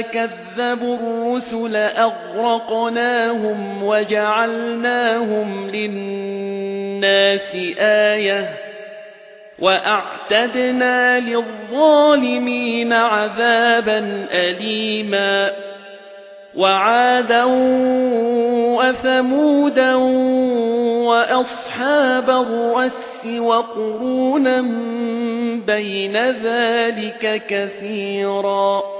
كَذَّبُوا الرُّسُلَ أَغْرَقْنَاهُمْ وَجَعَلْنَاهُمْ لِلنَّاسِ آيَةً وَأَعْتَدْنَا لِلظَّالِمِينَ عَذَابًا أَلِيمًا وَعَادًا وَثَمُودًا وَأَصْحَابَ الرَّسِّ وَقُرُونًا بَيْنَ ذَلِكَ كَثِيرًا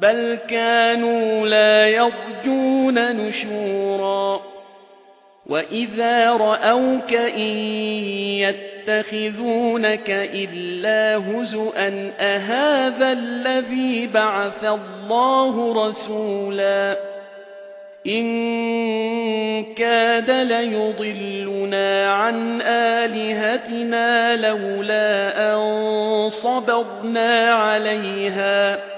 بَلْ كَانُوا لَا يَرْجُونَ نُشُورًا. وَإِذَا رَأَوْكَ إِن يَتَّخِذُونَكَ إِلَّا هُزُوًا أَهَذَا الَّذِي بَعَثَ اللَّهُ رَسُولًا؟ إِن كَادَ لَيُضِلُّنَا عَن آلِهَتِنَا لَوْلَا أَن صَبَرْنَا عَلَيْهَا.